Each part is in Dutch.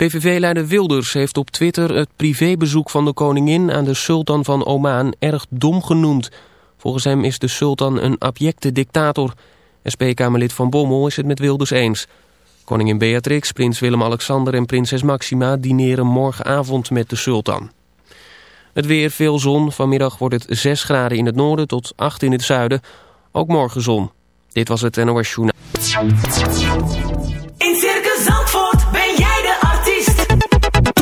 PVV-leider Wilders heeft op Twitter het privébezoek van de koningin aan de sultan van Oman erg dom genoemd. Volgens hem is de sultan een abjecte dictator. SP-Kamerlid Van Bommel is het met Wilders eens. Koningin Beatrix, prins Willem-Alexander en prinses Maxima dineren morgenavond met de sultan. Het weer, veel zon. Vanmiddag wordt het 6 graden in het noorden tot 8 in het zuiden. Ook morgen zon. Dit was het NOS Journaal. In Circus Zandvoort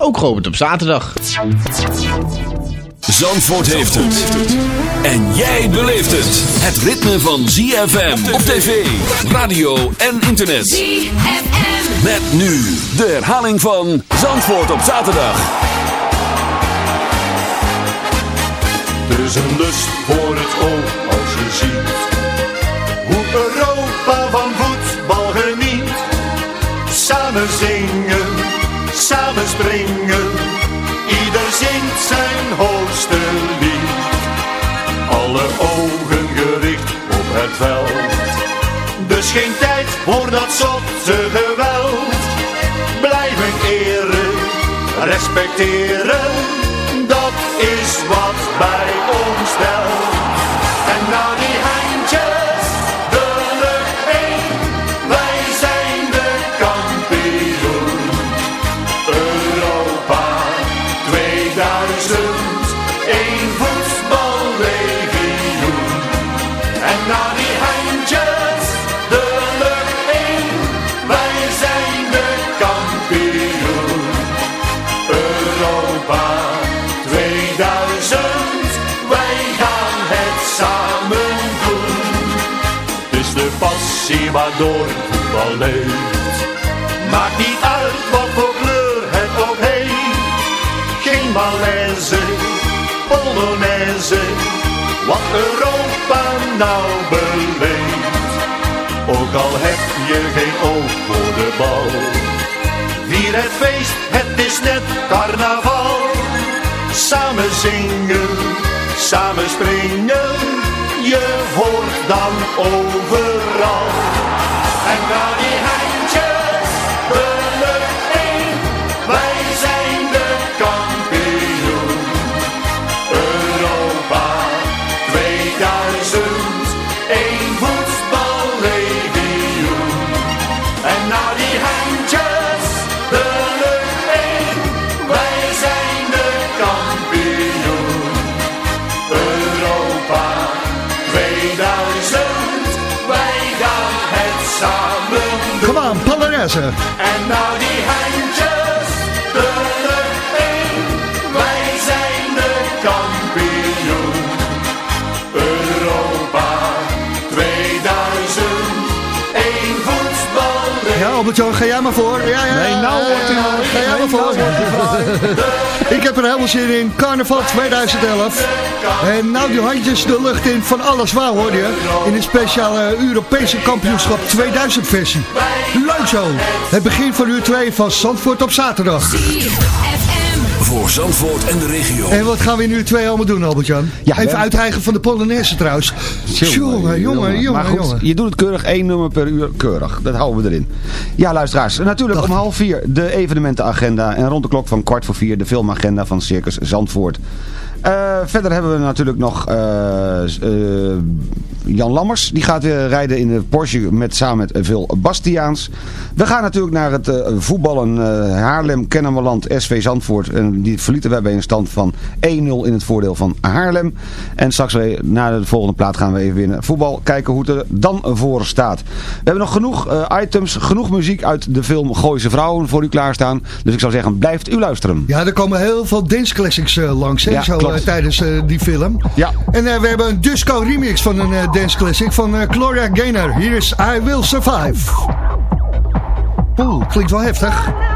ook geopend op zaterdag. Zandvoort heeft het. En jij beleeft het. Het ritme van ZFM op tv, radio en internet. ZFM. Met nu de herhaling van Zandvoort op zaterdag. Er is een lust voor het oog als je ziet hoe Europa van voetbal geniet. Samen zingen, samen springen, ieder zingt zijn hoogste lied. Alle ogen gericht op het veld, dus geen tijd voor dat zotte geweld. Blijven eren, respecteren, dat is wat bij ons telt. Waardoor voetbal leeft. Maakt niet uit wat voor kleur het ook heeft. Geen malaise, polonaise, wat Europa nou beleeft. Ook al heb je geen oog voor de bal. Vier het feest, het is net carnaval. Samen zingen, samen springen, je hoort dan overal. En nou Polonaise. En nou die handjes, Albert-Jan, ga jij maar voor. Ja, ja, Nee, nou wordt hij ja, maar. Ga jij maar voor. nou Ik heb er helemaal zin in. Carnaval 2011. En nou die handjes de lucht in van alles waar hoor je. In een speciale Europese kampioenschap 2000 versie. Leuk zo. Het begin van uur 2 van Zandvoort op zaterdag. Voor Zandvoort en de regio. En wat gaan we nu twee allemaal doen, Albert-Jan? Ja, Even uithijgen van de Polonaise trouwens. Jongen, jongen, jongen, Maar goed, jongen. je doet het keurig, één nummer per uur, keurig. Dat houden we erin. Ja, luisteraars, natuurlijk om half vier de evenementenagenda. En rond de klok van kwart voor vier de filmagenda van Circus Zandvoort. Eh, verder hebben we natuurlijk nog eh, eh, Jan Lammers. Die gaat weer rijden in de Porsche met, samen met veel Bastiaans. We gaan natuurlijk naar het eh, voetballen eh, Haarlem-Kennemerland SV Zandvoort. En die verlieten wij bij een stand van 1-0 in het voordeel van Haarlem. En straks na de volgende plaat gaan we even weer naar voetbal kijken hoe het er dan voor staat. We hebben nog genoeg eh, items, genoeg muziek uit de film Gooise Vrouwen voor u klaarstaan. Dus ik zou zeggen, blijft u luisteren. Ja, er komen heel veel dance classics eh, langs hè, Ja, zo, eh, tijdens eh, die film. Ja. En eh, we hebben een disco remix van een eh, dance classic van eh, Gloria Gaynor. Hier is I Will Survive. Oeh, klinkt wel heftig.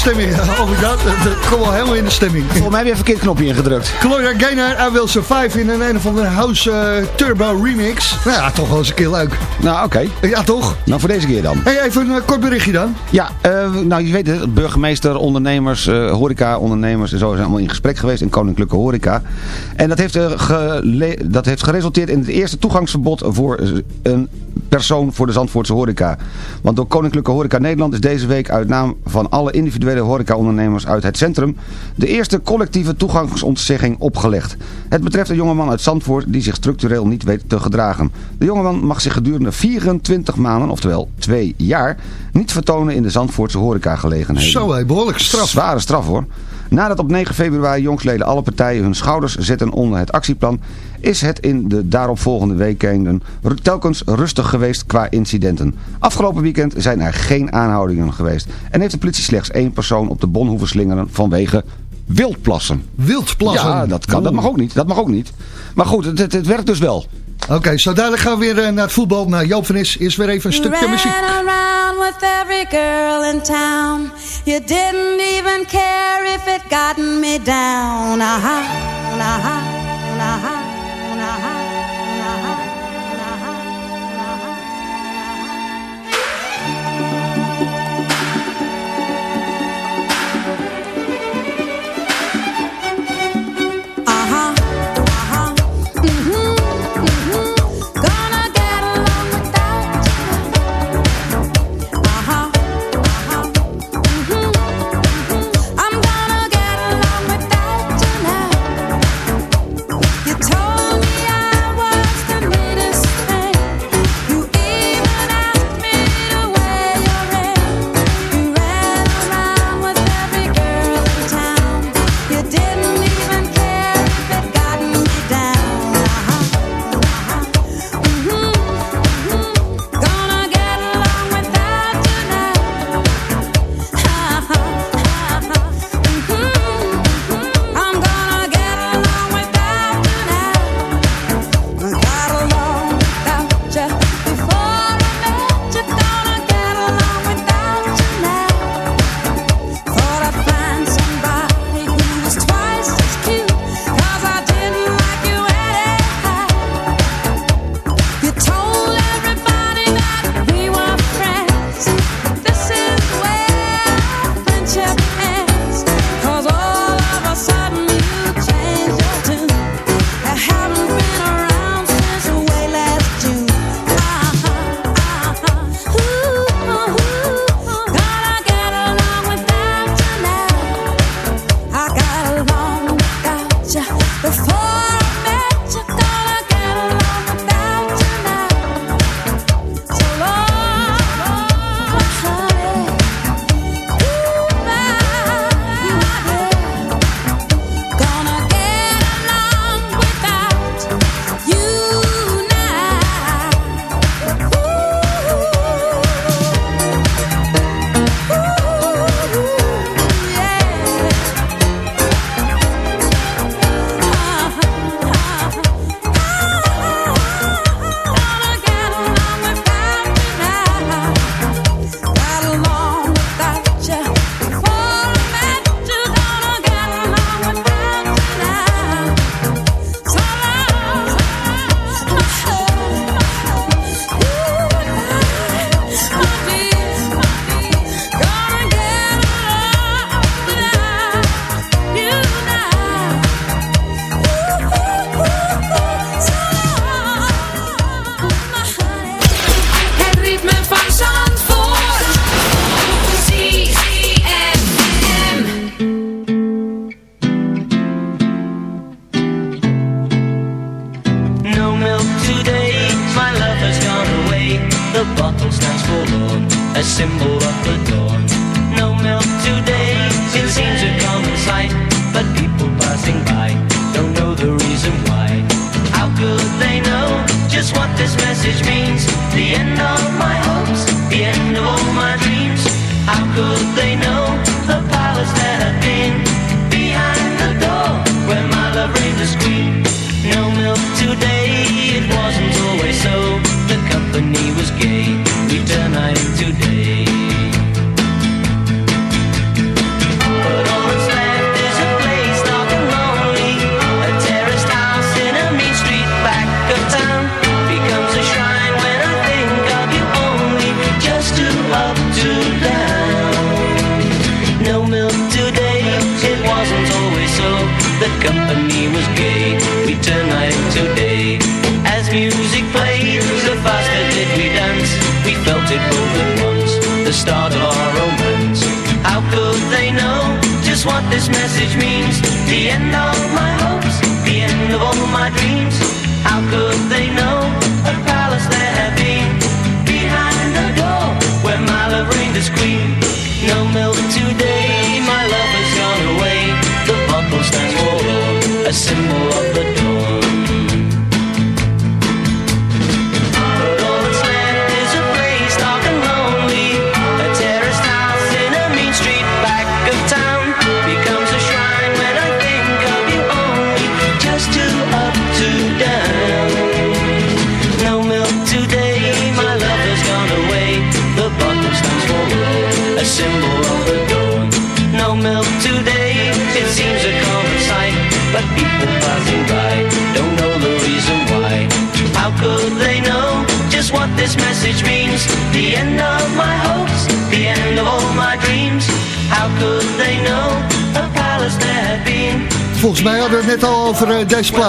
Stemming. Oh, dat, dat- kom al helemaal in de stemming. Volgens mij heb je even een verkeerd knopje ingedrukt. Gloria Gaynor, I Will Survive in een een of andere House eh, Turbo remix. Nou ja, toch wel eens een keer leuk. Nou, oké. Ja, toch? Nou, voor deze keer dan. Hey, even een eh, kort berichtje dan. Ja, eh, nou je weet het, burgemeester, ondernemers, horeca-ondernemers en zo zijn allemaal in gesprek geweest in Koninklijke Horeca. En dat heeft, dat heeft geresulteerd in het eerste toegangsverbod voor een persoon voor de Zandvoortse horeca. Want door Koninklijke Horeca Nederland is deze week uit naam van alle individuele horeca-ondernemers uit het centrum de eerste collectieve toegangsontzegging opgelegd. Het betreft een jongeman uit Zandvoort die zich structureel niet weet te gedragen. De jongeman mag zich gedurende 24 maanden, oftewel twee jaar, niet vertonen in de Zandvoortse horecagelegenheden. Zo, hé, behoorlijk straf. Zware straf hoor. Nadat op 9 februari jongsleden alle partijen hun schouders zetten onder het actieplan, is het in de daaropvolgende weekenden telkens rustig geweest qua incidenten. Afgelopen weekend zijn er geen aanhoudingen geweest en heeft de politie slechts één persoon op de bon hoeven slingeren vanwege wildplassen. Wildplassen. Ja, dat, kan, dat mag ook niet. Dat mag ook niet. Maar goed, het, het, het werkt dus wel. Oké, zo dadelijk gaan we weer eh, naar het voetbal. Naar Joop van Is. Eerst weer even een stukje muziek. With every girl in town. You didn't even care if it gotten me down. Aha, aha, aha,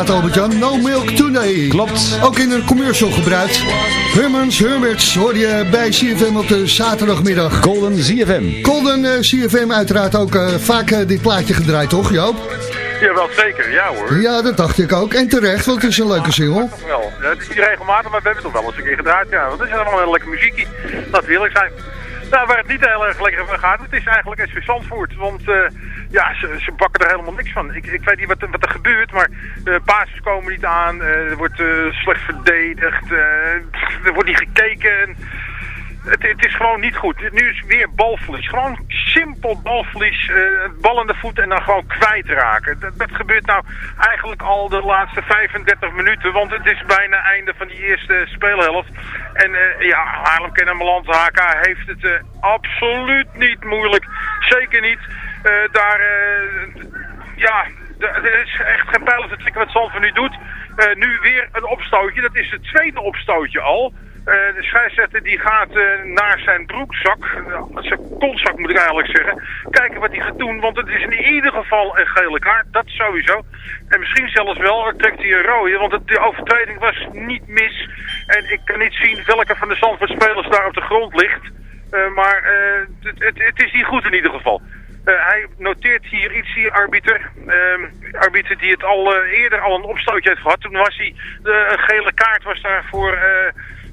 plaat, Albert-Jan. No Milk Today. Klopt. Ook in een commercial gebruikt. Hermans Hermits hoor je bij CFM op de zaterdagmiddag. Golden ZFM. Golden eh, CFM uiteraard ook eh, vaak eh, dit plaatje gedraaid, toch Joop? Jawel, zeker. Ja hoor. Ja, dat dacht ik ook. En terecht, want het is een leuke single. Wel. Ja, het is niet regelmatig, maar we hebben het toch wel eens een keer gedraaid. Ja, want het is allemaal een lekker muziekje. Laten we eerlijk zijn. Nou, waar het niet heel erg lekker gaat, het is eigenlijk SV Zandvoort. Want eh, ja, ze, ze bakken er helemaal niks van. Ik, ik weet niet wat, wat er gebeurt, maar uh, basis komen niet aan. eh, er wordt slecht verdedigd. er wordt niet gekeken. Het, het is gewoon niet goed. Nu is weer balverlies. Gewoon simpel balverlies. eh, bal de voet en dan gewoon kwijtraken. Dat, dat gebeurt nou eigenlijk al de laatste 35 minuten. Want het is bijna einde van die eerste speelhelft. En eh, ja, Haarlem Kennemerland HK heeft het eh, absoluut niet moeilijk. Zeker niet. Daar, ja, er is echt geen pijl te trekken wat Zandvoort nu doet. Nu weer een opstootje. Dat is het tweede opstootje al. Eh, de scheidsrechter die gaat eh, naar zijn broekzak, zijn kontzak moet ik eigenlijk zeggen, kijken wat hij gaat doen. Want het is in ieder geval een gele kaart, dat sowieso. En misschien zelfs wel eh, trekt hij een rode, want de overtreding was niet mis. En ik kan niet zien welke van de Zandvoort daar op de grond ligt. Maar het, het, het is niet goed in ieder geval. Hij noteert hier iets hier, arbiter. Ehm arbiter die het al eerder al een opstootje heeft gehad. Toen was hij, een gele kaart was daar voor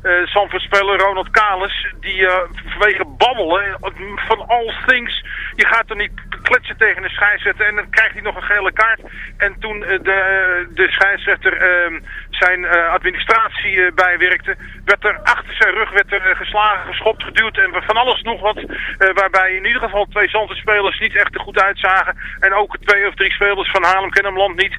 eh eh Zandvoort-speler Ronald Kalis. Die eh, vanwege babbelen eh, van all things, je gaat er niet kletsen tegen de scheidsrechter en dan krijgt hij nog een gele kaart. En toen de, de scheidsrechter ehm, zijn eh, administratie eh, bijwerkte, werd er achter zijn rug werd er, eh, geslagen, geschopt, geduwd en van alles nog wat. waarbij in ieder geval twee Zandvoort-spelers niet echt er goed uitzagen. En ook twee of drie spelers van Haarlem Kennemerland niet.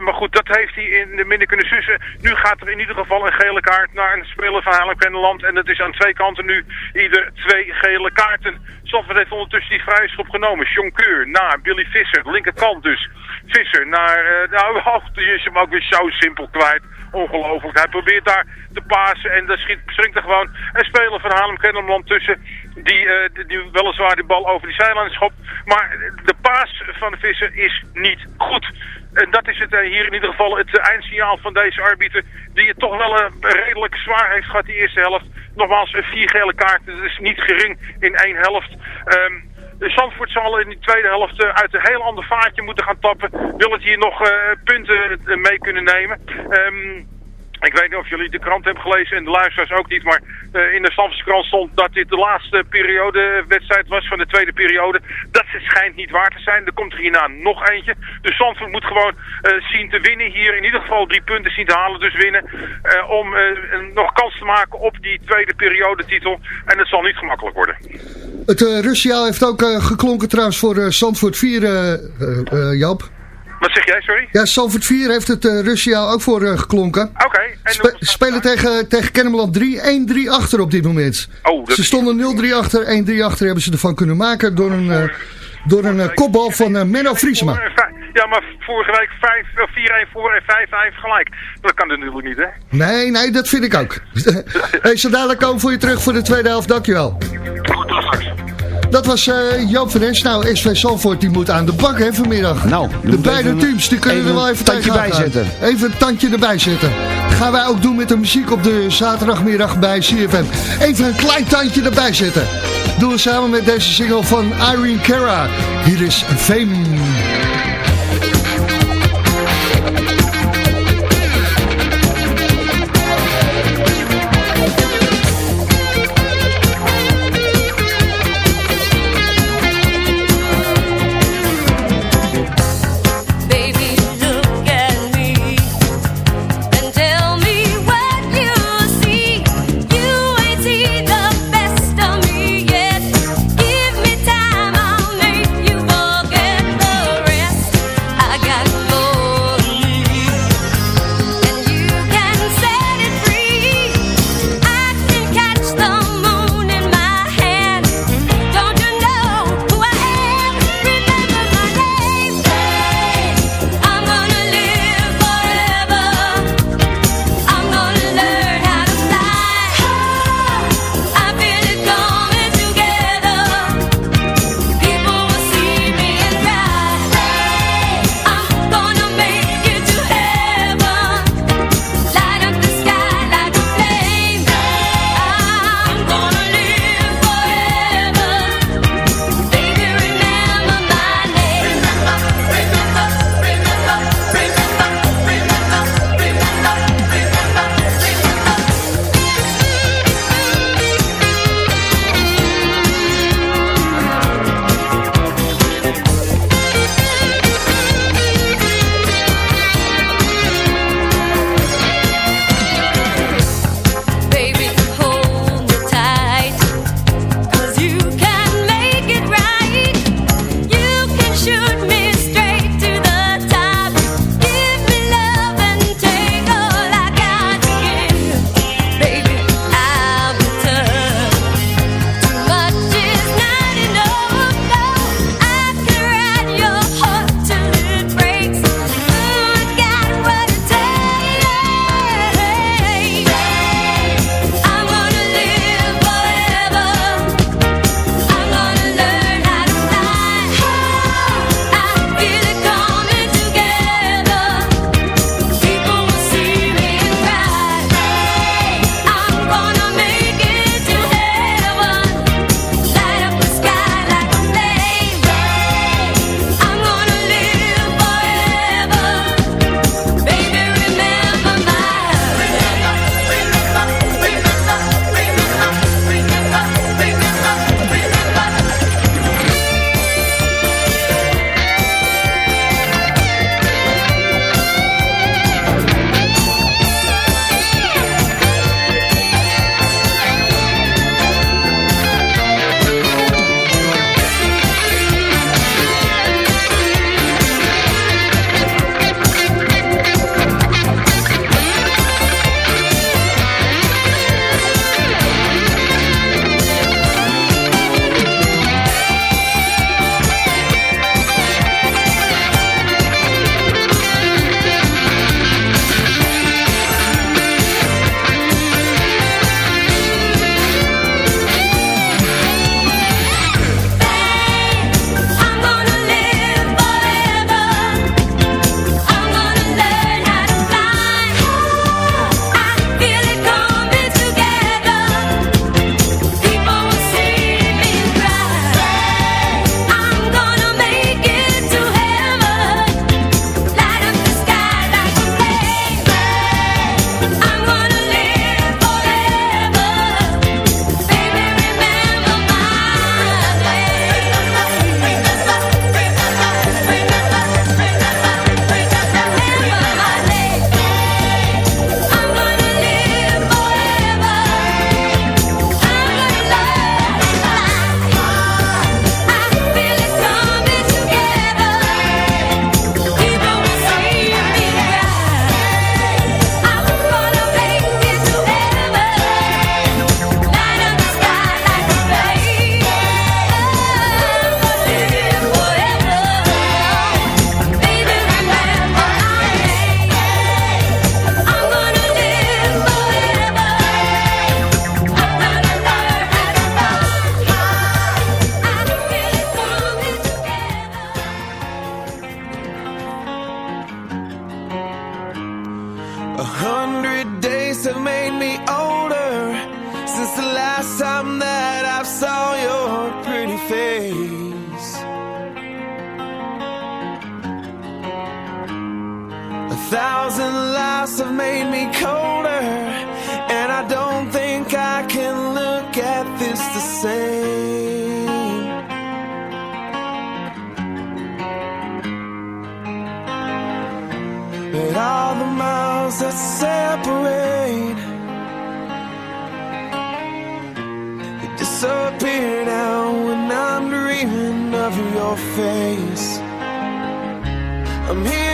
Maar goed, dat heeft hij in de midden kunnen sussen. Nu gaat er in ieder geval een gele kaart naar een speler van Haarlem Kennemerland. En dat is aan twee kanten nu ieder twee gele kaarten. Zandvoort heeft ondertussen die vrije schop genomen. Jonkeur naar Billy Visser, linkerkant dus. Visser naar, eh, nou, oh, die is hem ook weer zo simpel kwijt. Ongelooflijk. Hij probeert daar te pasen en daar schiet, springt er gewoon een speler van Haarlem Kennemerland tussen. Die, eh, die, weliswaar die bal over die zijlijn schopt. Maar de paas van de Visser is niet goed. En dat is het, eh, hier in ieder geval het eh, eindsignaal van deze arbiter. Die het toch wel redelijk zwaar heeft gehad, die eerste helft. Nogmaals, vier gele kaarten. Dat is niet gering in één helft. Zandvoort zal in die tweede helft eh, uit een heel ander vaatje moeten gaan tappen. Wil het hier nog eh, punten eh, mee kunnen nemen. Ehm, ik weet niet of jullie de krant hebben gelezen en de luisteraars ook niet, maar in de krant stond dat dit de laatste periode wedstrijd was van de tweede periode. Dat schijnt niet waar te zijn. Er komt er hierna nog eentje. Dus Zandvoort moet gewoon zien te winnen hier. In ieder geval drie punten zien te halen, dus winnen. om nog kans te maken op die tweede periode titel. En het zal niet gemakkelijk worden. Het uh, Russiaal heeft ook uh, geklonken trouwens voor uh, Zandvoort 4, uh, Joop. Wat zeg jij, sorry? Ja, Zandvoort 4 heeft het Russiaal ook voor geklonken. Oké. Okay, Spe spelen tegen, tegen Kennemerland 3, 1-3 achter op dit moment. Oh, dat ze stonden 0-3 achter, 1-3 achter hebben ze ervan kunnen maken door een, door een uh, kopbal van uh, Menno Friesema. Ja, maar vorige week 4-1 voor en 5-5 gelijk. Dat kan natuurlijk niet, hè? Nee, nee, dat vind ik ook. hey, zo dadelijk komen voor je terug voor de tweede helft. Dankjewel. Goed, tot straks. Dat was uh, Joop van Ens. Nou, SV Salvoort die moet aan de bak hè, vanmiddag. Nou, de beide teams die kunnen er wel even een tandje bij zetten. Even een tandje erbij zetten. Gaan wij ook doen met de muziek op de zaterdagmiddag bij CFM. Even een klein tandje erbij zetten. Doen we samen met deze single van Irene Cara. Hier is Fame. I'm here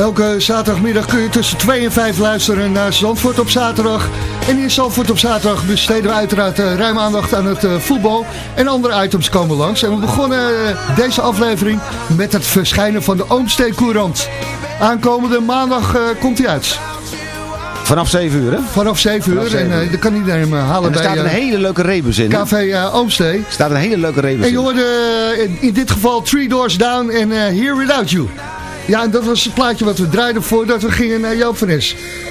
Elke zaterdagmiddag kun je tussen 2 en 5 luisteren naar Zandvoort op zaterdag. En in Zandvoort op zaterdag besteden we uiteraard eh, ruim aandacht aan het eh, voetbal. En andere items komen langs. En we begonnen eh, deze aflevering met het verschijnen van de Oomstee Courant. Aankomende maandag komt hij uit. Vanaf 7 uur, hè? Vanaf 7 uur. Vanaf 7 en eh, dan kan iedereen hem halen En er bij staat een hele leuke rebus in. eh, Oomstee. Er staat een hele leuke rebus En je in. hoorde in, in dit geval Three Doors Down en Here Without You. Ja, en dat was het plaatje wat we draaiden voordat we gingen naar Joop.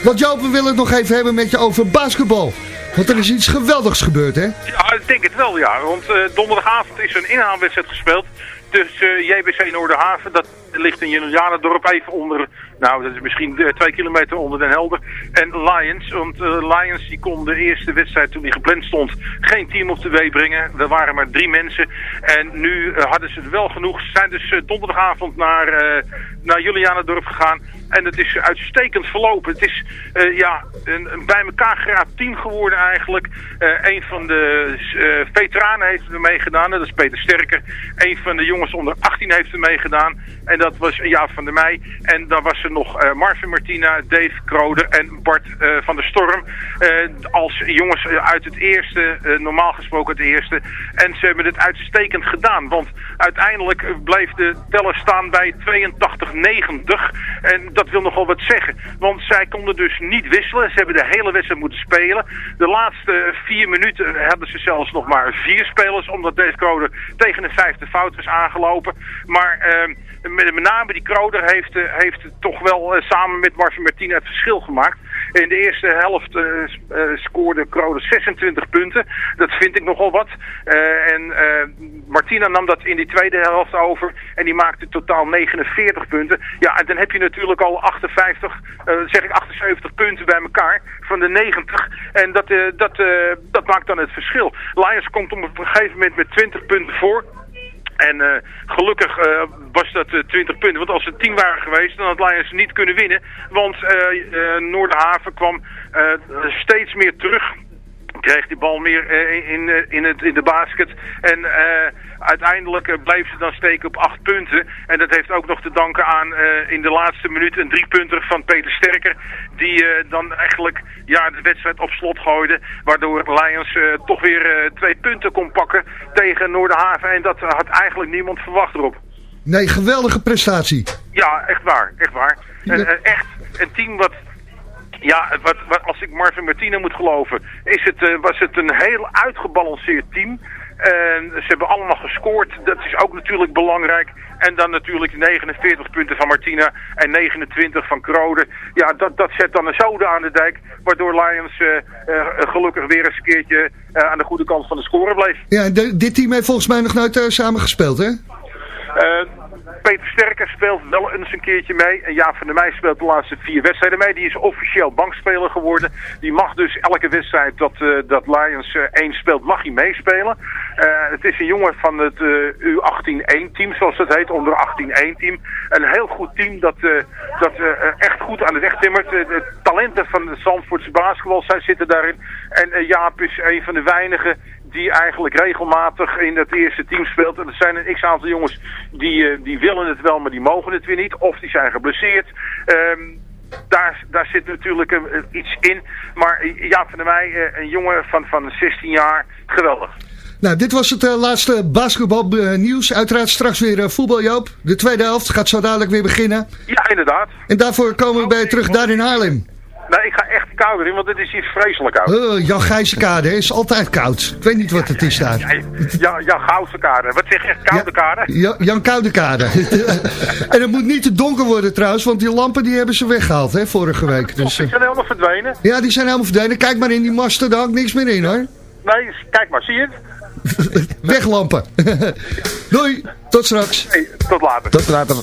Want Joop, we willen het nog even hebben met je over basketbal. Want er is iets geweldigs gebeurd, hè? Ja, ik denk het wel, ja. Want eh, donderdagavond is een inhaalwedstrijd gespeeld tussen eh, JBC Noorderhaven. Dat ligt in Julianendorp even onder, nou dat is misschien eh, twee kilometer onder Den Helder. En Lions, want eh, Lions die kon de eerste wedstrijd toen die gepland stond geen team op de wee brengen. Er waren maar drie mensen. En nu eh, hadden ze het wel genoeg. Ze zijn dus donderdagavond naar, naar Julianendorp gegaan. En het is uitstekend verlopen. Het is ja, een, bij elkaar geraapt team geworden eigenlijk. Een van de eh, veteranen heeft er meegedaan. Dat is Peter Sterker. Een van de jongens onder 18 heeft er meegedaan. En dat was Jaap van der Meij. En dan was er nog eh, Marvin Martina, Dave Kroder en Bart eh, van der Storm. Eh, als jongens uit het eerste, normaal gesproken het eerste. En ze hebben het uitstekend gedaan. Want uiteindelijk bleef de teller staan bij 82-90. En dat wil nogal wat zeggen. Want zij konden dus niet wisselen. Ze hebben de hele wedstrijd moeten spelen. De laatste vier minuten hadden ze zelfs nog maar vier spelers. Omdat Dave Kroder tegen een vijfde fout was aangelopen. Maar eh, met, met name die Kroder heeft, eh, heeft toch wel eh, samen met Marvin Martina het verschil gemaakt. In de eerste helft eh, scoorde Kroder 26 punten. Dat vind ik nogal wat. En Martina nam dat in die tweede helft over. En die maakte totaal 49 punten. Ja, en dan heb je natuurlijk al 58, eh, zeg ik 78 punten bij elkaar van de 90. En dat, dat, dat maakt dan het verschil. Lions komt op een gegeven moment met 20 punten voor. En eh, gelukkig eh, was dat eh, 20 punten. Want als het 10 waren geweest, dan had Lions niet kunnen winnen. Want Noorderhaven kwam steeds meer terug. Kreeg die bal meer eh, in, eh, in, het, in de basket. En eh, uiteindelijk bleef ze dan steken op 8 punten. En dat heeft ook nog te danken aan in de laatste minuut een driepunter van Peter Sterker. Die dan eigenlijk ja, de wedstrijd op slot gooide. Waardoor Lions toch weer twee punten kon pakken tegen Noorderhaven. En dat had eigenlijk niemand verwacht erop. Nee, geweldige prestatie. Ja, echt waar, echt waar. En, echt een team wat, ja, wat, wat, als ik Marvin Martina moet geloven, is het, eh, was het een heel uitgebalanceerd team. Ze hebben allemaal gescoord, dat is ook natuurlijk belangrijk. En dan natuurlijk 49 punten van Martina en 29 van Krode. Ja, dat, dat zet dan een zoden aan de dijk, waardoor Lions eh, eh, gelukkig weer eens een keertje aan de goede kant van de score bleef. Ja, dit team heeft volgens mij nog nooit samen gespeeld, hè? Eh, Peter Sterker speelt wel eens een keertje mee. En Jaap van der Meij speelt de laatste vier wedstrijden mee. Die is officieel bankspeler geworden. Die mag dus elke wedstrijd dat, eh, dat Lions eh, 1 speelt, mag hij meespelen. Eh, het is een jongen van het eh, U18-1 team, zoals dat heet, onder 18-1 team. Een heel goed team dat, eh, dat eh, eh, echt goed aan de weg timmert. Eh, de talenten van de Zandvoortse basketbal zij zitten daarin. En eh, Jaap is een van de weinigen die eigenlijk regelmatig in het eerste team speelt. En er zijn een x-aantal jongens die, eh, die willen het wel, maar die mogen het weer niet. Of die zijn geblesseerd. Ehm, daar, daar zit natuurlijk eh, iets in. Maar eh, Jaap van der Meij, eh, een jongen van, van 16 jaar, geweldig. Nou, dit was het laatste basketbalnieuws. Uiteraard straks weer voetbal, Joop. De tweede helft gaat zo dadelijk weer beginnen. Ja, inderdaad. En daarvoor komen we bij je terug daar in Haarlem. Nee, ik ga echt koud in, want het is hier vreselijk koud. Uh, Jan Gijzenkade is altijd koud. Ik weet niet wat het is daar. Ja, ja, goudse kade. Wat zeg je? Koude kade? Ja, Jan Koudekade. en het moet niet te donker worden trouwens, want die lampen die hebben ze weggehaald hè, vorige week. Dus, Die eh, zijn helemaal verdwenen. ja, die zijn helemaal verdwenen. Kijk maar in die masten, daar hangt niks meer in hoor. Nee, kijk maar, zie je het? Weglampen. Doei, tot straks. Hey, tot later. Tot later.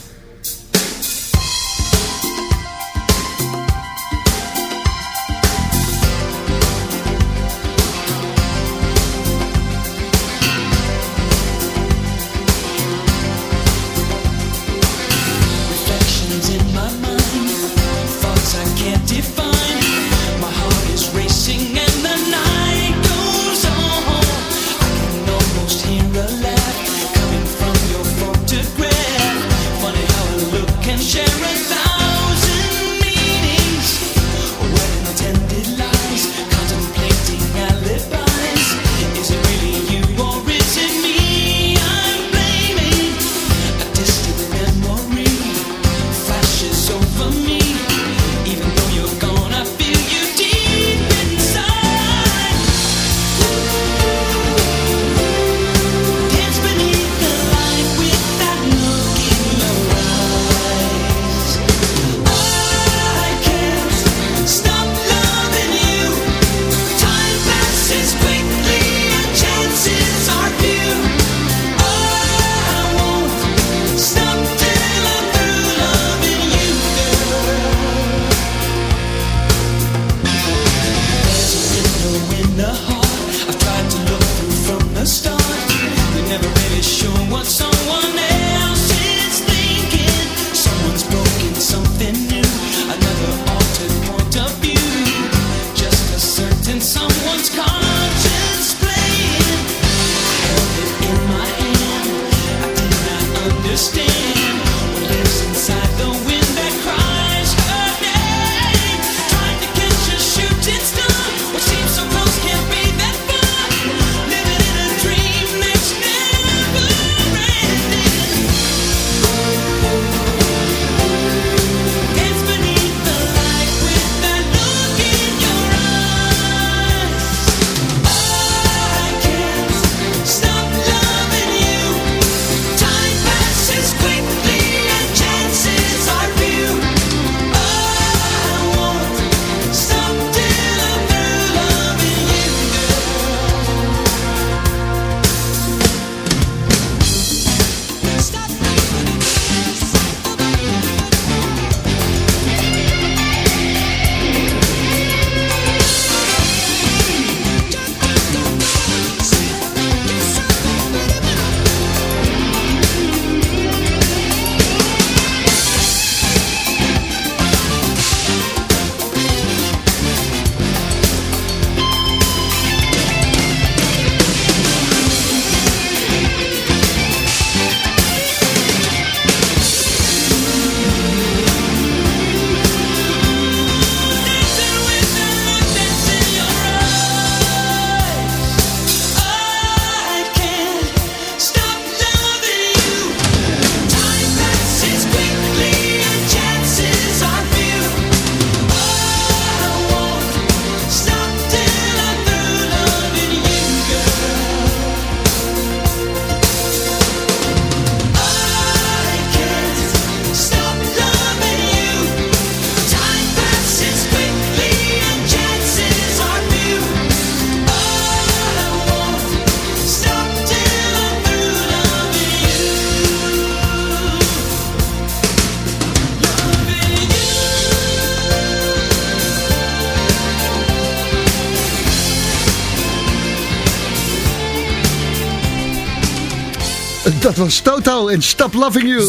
Was Toto en Stop Loving You.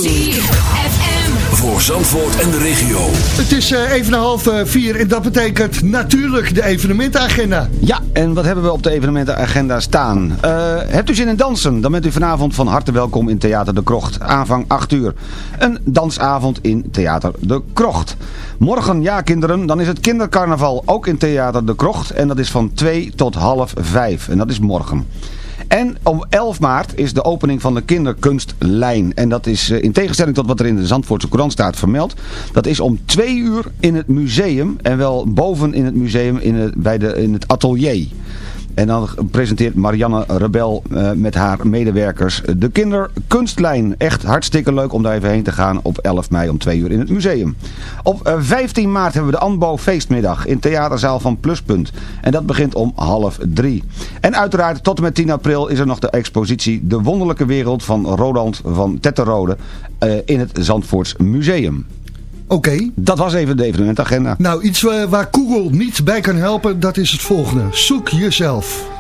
Voor Zandvoort en de regio. Het is eh, even een half eh, vier en dat betekent natuurlijk de evenementenagenda. Ja, en wat hebben we op de evenementenagenda staan? Eh, hebt u zin in dansen? Dan bent u vanavond van harte welkom in Theater de Krocht. Aanvang 8 uur. Een dansavond in Theater de Krocht. Morgen, ja kinderen, dan is het kindercarnaval ook in Theater de Krocht. En dat is van 2 tot half 5. En dat is morgen. En om 11 maart is de opening van de kinderkunstlijn. En dat is eh, in tegenstelling tot wat er in de Zandvoortse Courant staat vermeld. Dat is om 2 uur in het museum. En wel boven in het museum in het, bij de, in het atelier. En dan presenteert Marianne Rebel eh, met haar medewerkers de kinderkunstlijn. Echt hartstikke leuk om daar even heen te gaan op 11 mei om 2 uur in het museum. Op eh, 15 maart hebben we de Anbo feestmiddag in theaterzaal van Pluspunt. En dat begint om half drie. En uiteraard tot en met 10 april is er nog de expositie De Wonderlijke Wereld van Roland van Tetterode eh, in het Zandvoorts Museum. Oké. Dat was even de evenementagenda. Nou, iets waar Google niet bij kan helpen, dat is het volgende. Zoek jezelf.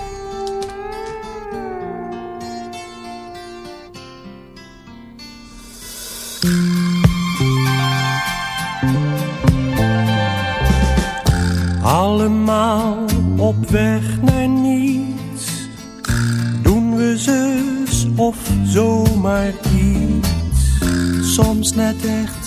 Allemaal op weg naar niets. Doen we zus of zomaar iets. Soms net echt,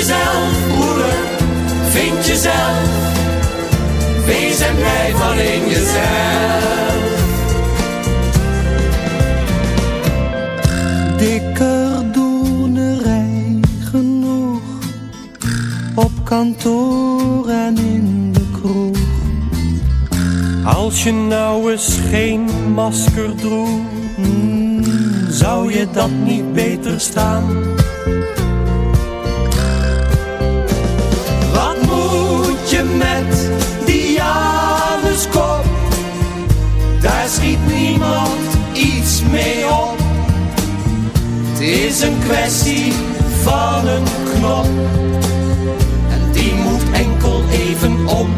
Jezelf, broeder, vind jezelf. Wees en van in jezelf. Dikker doenerij genoeg op kantoor en in de kroeg. Als je nou eens geen masker droeg, mm, zou je dat niet beter staan? Mee op. Het is een kwestie van een knop. En die moet enkel even om.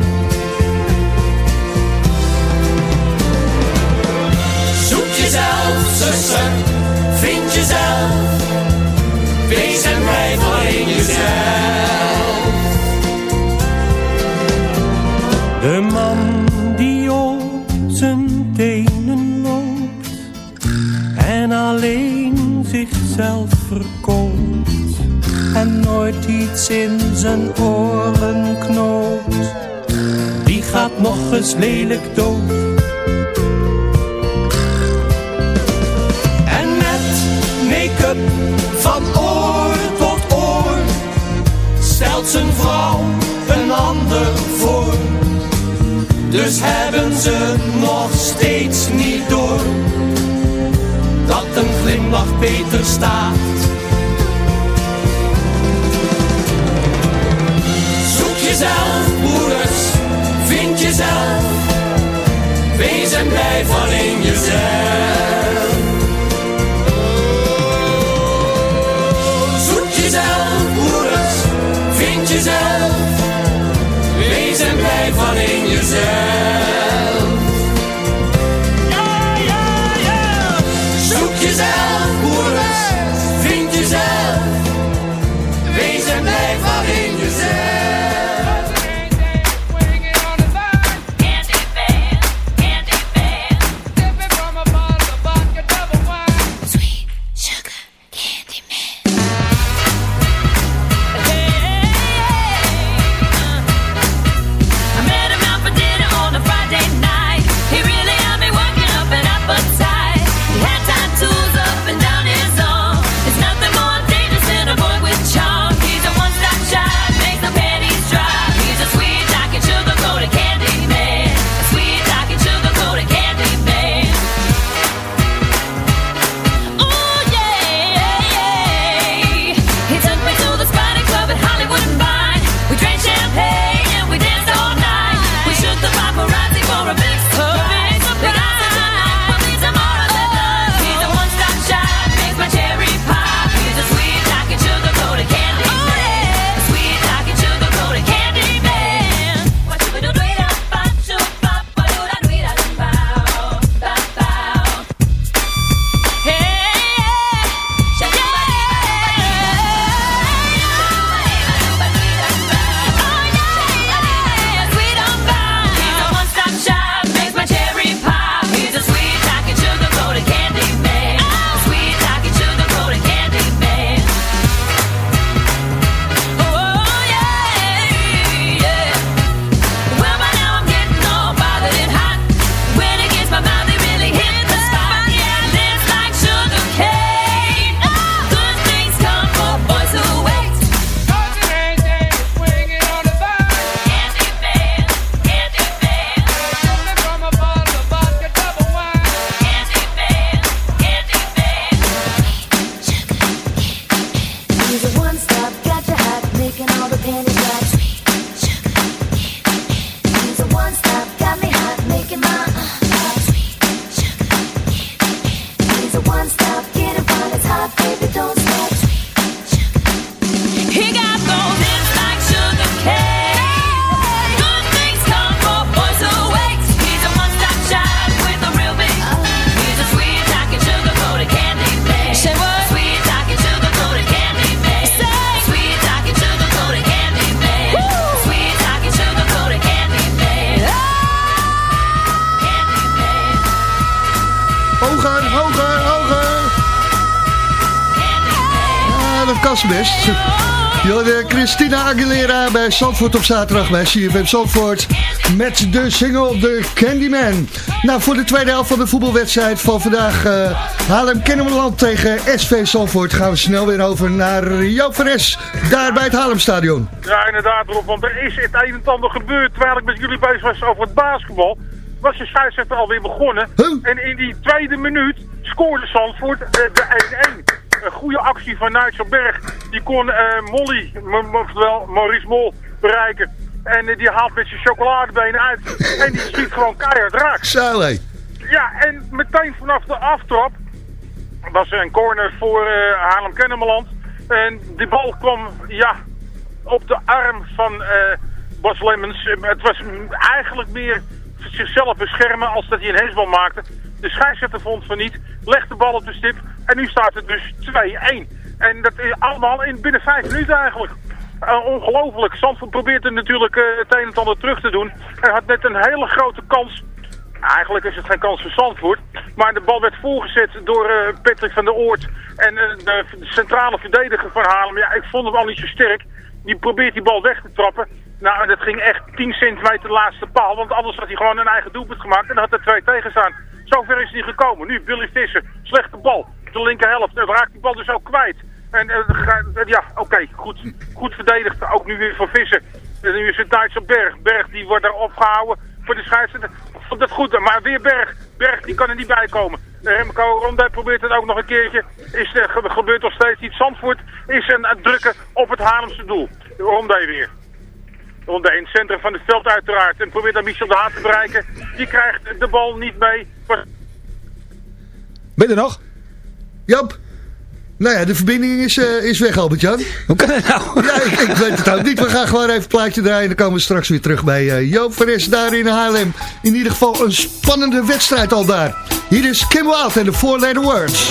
Zoek jezelf, zuster, vind jezelf. Wees en blij van in jezelf. Zijn oren knoopt, die gaat nog eens lelijk dood. En met make-up van oor tot oor stelt zijn vrouw een ander voor. Dus hebben ze nog steeds niet door dat een glimlach beter staat. Jezelf, broeders, vind jezelf. Wees en van in jezelf. Zoek jezelf, broeders, vind jezelf. Wees en blij van in jezelf. Zandvoort op zaterdag bij CFM Zandvoort. Met de single The Candyman. Nou, voor de tweede helft van de voetbalwedstrijd van vandaag uh, Haarlem-Kennemerland tegen SV Zandvoort... gaan we snel weer over naar Joop van Es, daar bij het Haarlemstadion. Ja, inderdaad Rob, want er is het een en ander gebeurd terwijl ik met jullie bezig was over het basketbal. Was de scheidsrechter alweer begonnen. En in die tweede minuut scoorde Zandvoort uh, de 1-1 een goede actie van Nigel Berg. Die kon uh, Molly, oftewel Maurice Mol, bereiken. En uh, die haalt met zijn chocoladebenen uit. en die schiet gewoon keihard raak. Zo, Ja, en meteen vanaf de aftrap was er een corner voor uh, Haarlem-Kennemerland. En die bal kwam, ja, op de arm van Bas Lemmens. Het was eigenlijk meer zichzelf beschermen als dat hij een hensbal maakte. De scheidsrechter vond van niet, legt de bal op de stip en nu staat het dus 2-1. En dat is allemaal in binnen 5 minuten eigenlijk. Uh, ongelooflijk. Zandvoort probeert er natuurlijk uh, het een en ander terug te doen. Hij had net een hele grote kans. Eigenlijk is het geen kans voor Zandvoort. Maar de bal werd voorgezet door uh, Patrick van der Oort. En de centrale verdediger van Haarlem. Ja, ik vond hem al niet zo sterk. Die probeert die bal weg te trappen. Nou, dat ging echt 10 centimeter de laatste paal. Want anders had hij gewoon een eigen doelpunt gemaakt. En dan had er twee tegen staan. Zover is hij gekomen. Nu Billy Visser, slechte bal. De linkerhelft. En raakt die bal dus ook kwijt. En uh, ja, oké, goed, goed verdedigd. Ook nu weer voor Visser. En nu is het Duitse Berg. Berg die wordt daar opgehouden voor de scheidsrechter. Vond dat goed, maar weer Berg. Berg die kan er niet bij komen. Remco Ronde probeert het ook nog een keertje. Is er gebeurt nog steeds iets. Zandvoort is een, een drukken op het Haarlemse doel. Ronde weer. Ronde in het centrum van het veld uiteraard. En probeert dan Michel de Haan te bereiken. Die krijgt de bal niet mee. Ben je er nog? Jop. Nou ja, de verbinding is, uh, is weg, Albert-Jan. Hoe kan dat nou? Ja, ik, ik, weet het ook niet. We gaan gewoon even een plaatje draaien. Dan komen we straks weer terug bij uh, Joop Veres daar in Haarlem. In ieder geval een spannende wedstrijd al daar. Hier is Kim Wild en de Four Letter Words.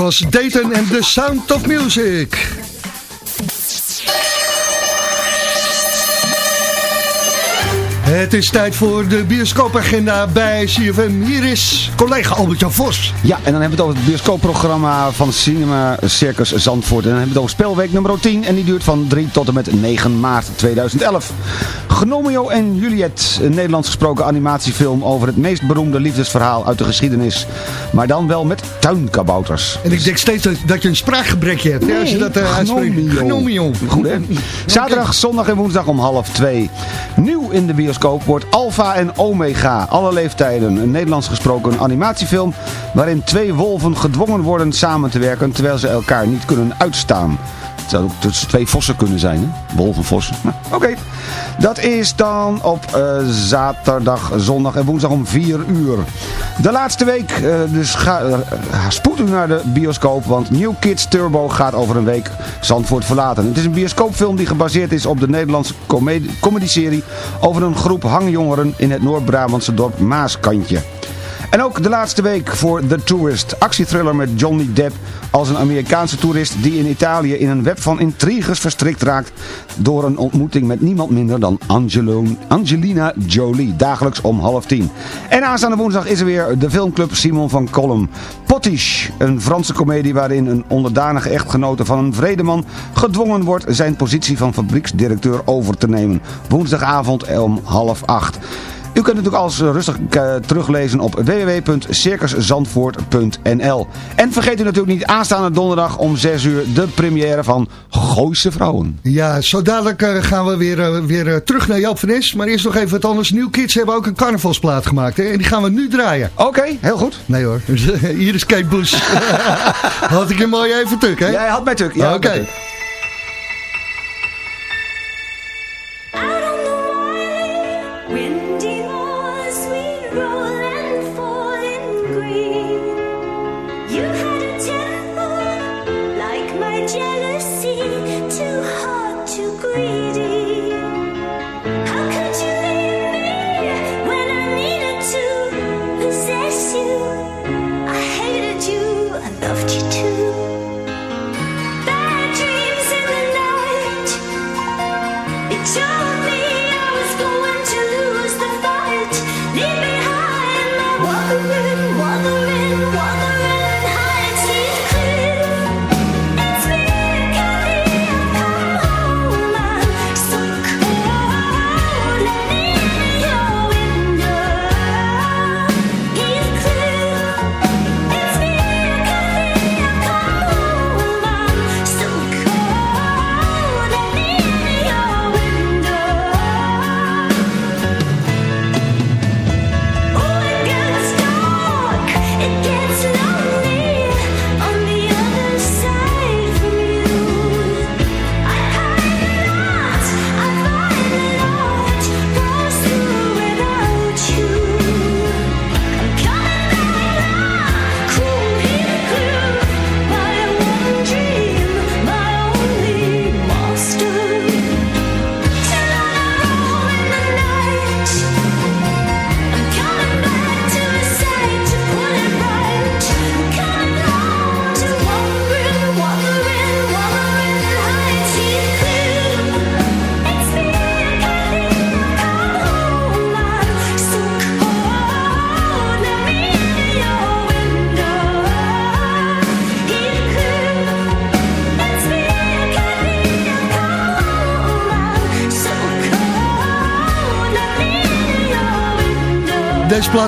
was Dayton en The Sound of Music. Het is tijd voor de bioscoopagenda bij CFM. Hier is collega Albert-Jan Vos. Ja, en dan hebben we het over het bioscoopprogramma van Cinema Circus Zandvoort. En dan hebben we het over spelweek nummer 10 en die duurt van 3 tot en met 9 maart 2011. Gnomeo en Juliet, een Nederlands gesproken animatiefilm over het meest beroemde liefdesverhaal uit de geschiedenis. Maar dan wel met tuinkabouters. En ik denk steeds dat, dat je een spraakgebrekje hebt. hè, als je dat uh, uitspreekt. Gnomeo. Goed hè? Zaterdag, zondag en woensdag om half twee. Nieuw in de bioscoop wordt Alpha en Omega, alle leeftijden. Een Nederlands gesproken animatiefilm waarin twee wolven gedwongen worden samen te werken terwijl ze elkaar niet kunnen uitstaan. Het zou ook tussen twee vossen kunnen zijn, hè? Nou, Oké. Dat is dan op eh, zaterdag, zondag en woensdag om 4 uur. De laatste week, eh, dus ga, eh, spoed u naar de bioscoop, want New Kids Turbo gaat over een week Zandvoort verlaten. Het is een bioscoopfilm die gebaseerd is op de Nederlandse comedie- comedyserie over een groep hangjongeren in het Noord-Brabantse dorp Maaskantje. En ook de laatste week voor The Tourist. Actiethriller met Johnny Depp als een Amerikaanse toerist die in Italië in een web van intriges verstrikt raakt door een ontmoeting met niemand minder dan Angelina Jolie. Dagelijks om half tien. En aanstaande woensdag is er weer de filmclub Simon van Kolm. Pottish, een Franse komedie waarin een onderdanige echtgenote van een vredeman gedwongen wordt zijn positie van fabrieksdirecteur over te nemen. Woensdagavond om half acht. U kunt natuurlijk alles eh, rustig eh, teruglezen op www.circuszandvoort.nl En vergeet u natuurlijk niet aanstaande donderdag om 6 uur de première van Gooise Vrouwen. Ja, zo dadelijk eh, gaan we weer, weer terug naar Joop van Nes. Maar eerst nog even wat anders. New Kids hebben ook een carnavalsplaat gemaakt. Hè? En die gaan we nu draaien. Oké, heel goed. Nee hoor. Hier is Kate Bush. had ik je mooi even tuk, hè? Jij had mij tuk. Ja, Oké.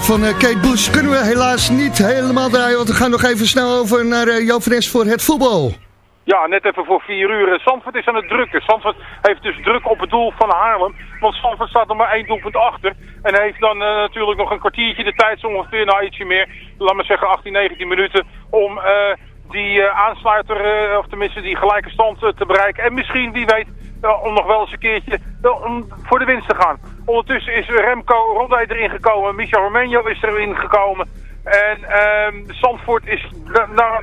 Van eh, Kate Bush kunnen we helaas niet helemaal draaien. Want we gaan nog even snel over naar eh, Joop Nes voor het voetbal. Ja, net even voor vier uur. Zandvoort is aan het drukken. Zandvoort heeft dus druk op het doel van Haarlem. Want Zandvoort staat nog maar één doelpunt achter. En heeft dan eh, natuurlijk nog een kwartiertje de tijd, zo ongeveer, nou ietsje meer. Laat maar zeggen 18, 19 minuten. Om eh, die eh, aansluiter, eh, of tenminste die gelijke stand eh, te bereiken. En misschien, wie weet, eh, om nog wel eens een keertje eh, voor de winst te gaan. Ondertussen is Remco Rodde erin gekomen. Michel Romenio is erin gekomen. En ehm Zandvoort is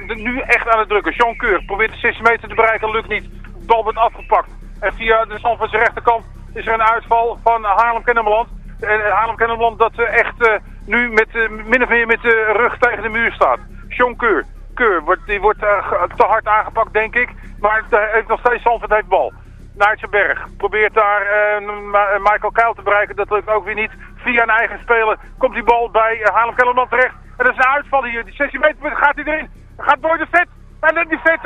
nu echt aan het drukken. Jean Keur probeert de 6 meter te bereiken, lukt niet. Bal wordt afgepakt. En via de Zandvoortse rechterkant is er een uitval van Haarlem-Kennemerland. En Haarlem-Kennemerland dat eh, echt eh, nu met, eh, min of meer met de rug tegen de muur staat. Jean Keur. Keur wordt, die wordt eh, te hard aangepakt, denk ik. Maar eh, heeft nog steeds Zandvoort heeft bal. Nijtsenberg probeert daar eh, eh, Michael Kuil te bereiken. Dat lukt ook weer niet. Via een eigen speler komt die bal bij uh, Haarlem Kellerman terecht. En dat is een uitval hier. Die 16 meter gaat hij erin. Gaat door de vet. En die vet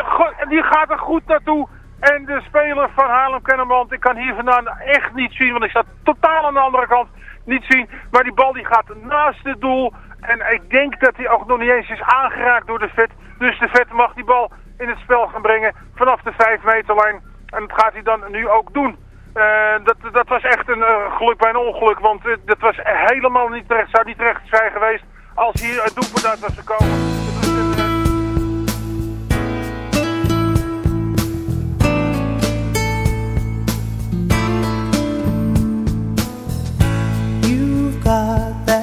die gaat er goed naartoe. En de speler van Haarlem Kennemerland, ik kan hier vandaan echt niet zien, want ik sta totaal aan de andere kant niet zien. Maar die bal die gaat naast het doel. En ik denk dat hij ook nog niet eens is aangeraakt door de vet. Dus de vet mag die bal in het spel gaan brengen vanaf de 5 meterlijn. En dat gaat hij dan nu ook doen. Eh, dat, dat was echt een eh, geluk bij een ongeluk, want eh, dat was helemaal niet terecht, zou niet terecht zijn geweest als hier het doelpunt uit was gekomen. You've got that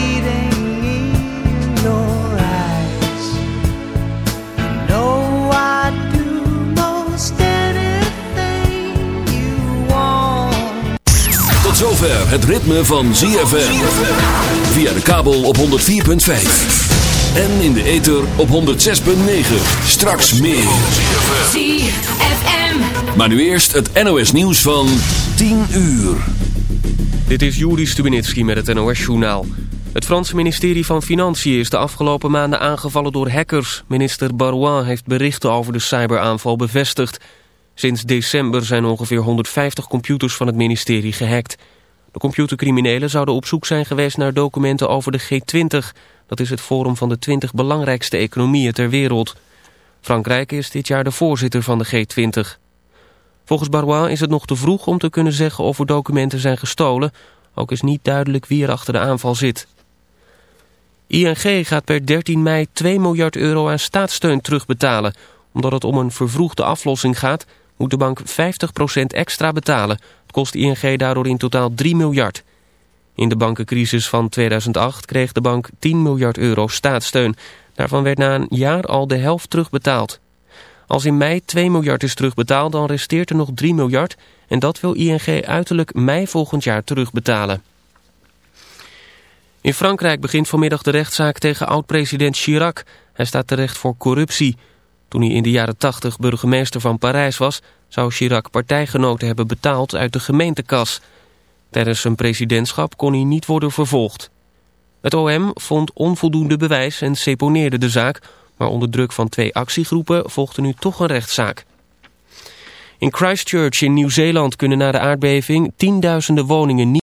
het ritme van ZFM. Via de kabel op 104.5. En in de ether op 106.9. Straks meer. ZFM. Maar nu eerst het NOS nieuws van 10 uur. Dit is Juri Stubenitski met het NOS-journaal. Het Franse ministerie van Financiën is de afgelopen maanden aangevallen door hackers. Minister Barouin heeft berichten over de cyberaanval bevestigd. Sinds december zijn ongeveer 150 computers van het ministerie gehackt. De computercriminelen zouden op zoek zijn geweest naar documenten over de G20. Dat is het forum van de 20 belangrijkste economieën ter wereld. Frankrijk is dit jaar de voorzitter van de G20. Volgens Barouin is het nog te vroeg om te kunnen zeggen of er documenten zijn gestolen. Ook is niet duidelijk wie er achter de aanval zit. ING gaat per 13 mei 2 miljard euro aan staatssteun terugbetalen. Omdat het om een vervroegde aflossing gaat, moet de bank 50% extra betalen. Kost ING daardoor in totaal 3 miljard. In de bankencrisis van 2008 kreeg de bank 10 miljard euro staatssteun. Daarvan werd na een jaar al de helft terugbetaald. Als in mei 2 miljard is terugbetaald, dan resteert er nog 3 miljard... en dat wil ING uiterlijk mei volgend jaar terugbetalen. In Frankrijk begint vanmiddag de rechtszaak tegen oud-president Chirac. Hij staat terecht voor corruptie. Toen hij in de jaren 80 burgemeester van Parijs was... zou Chirac partijgenoten hebben betaald uit de gemeentekas. Tijdens zijn presidentschap kon hij niet worden vervolgd. Het OM vond onvoldoende bewijs en seponeerde de zaak... maar onder druk van twee actiegroepen volgde nu toch een rechtszaak. In Christchurch in Nieuw-Zeeland kunnen na de aardbeving tienduizenden woningen niet